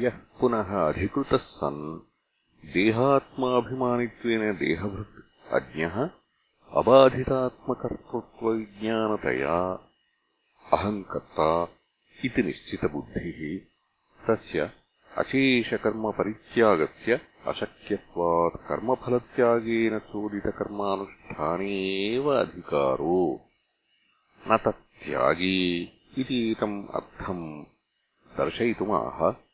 यः पुनः अधिकृतः सन् देहात्माभिमानित्वेन देहभृत् अज्ञः अबाधितात्मकर्तृत्वविज्ञानतया अहम् कर्ता इति निश्चितबुद्धिः तस्य अशेषकर्मपरित्यागस्य अशक्यत्वात् कर्मफलत्यागेन चोदितकर्मानुष्ठाने एव अधिकारो। न तत्त्यागी इति एतम् अर्थम् दर्शयितुमाह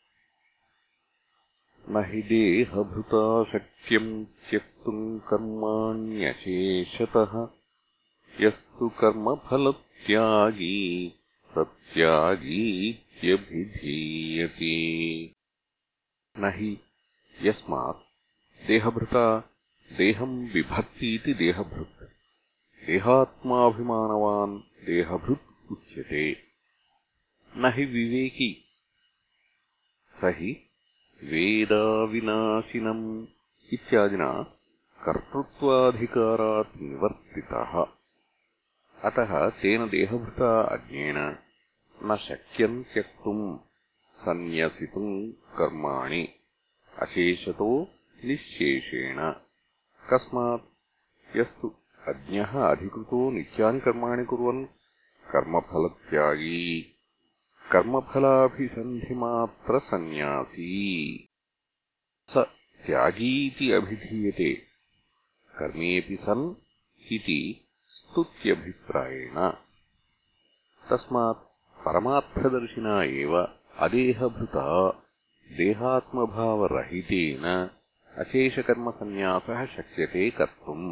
न हि देहभृता शक्यम् त्यक्तुम् कर्माण्यशेषतः। यस्तु कर्मफलत्यागी, सत्यागीत्यभिधीयते। न हि यस्मात् देहभृता देहम् बिभर्तीति देहभृत्। देहात्माभिमानवान् देहभृत् उच्यते। न हि विवेकी स हि वेदाविनाशिनम् इत्यादिना कर्तृत्वाधिकारात् निवर्तितः अतः तेन देहभृता अज्ञेन न शक्यम् त्यक्तुम् सन्न्यसितुम् कर्माणि अशेषतो निःशेषेण कस्मात् यस्तु अज्ञः अधिकृतो नित्यानि कर्माणि कुर्वन् कर्मफलत्यागी कर्मफलाभिसन्धिमात्रसन्न्यासी स त्यागीति अभिधीयते कर्मेऽपि सन् इति स्तुत्यभिप्रायेण तस्मात् परमार्थदर्शिना एव अदेहभृता देहात्मभावरहितेन अशेषकर्मसन्न्यासः शक्यते कर्तुम्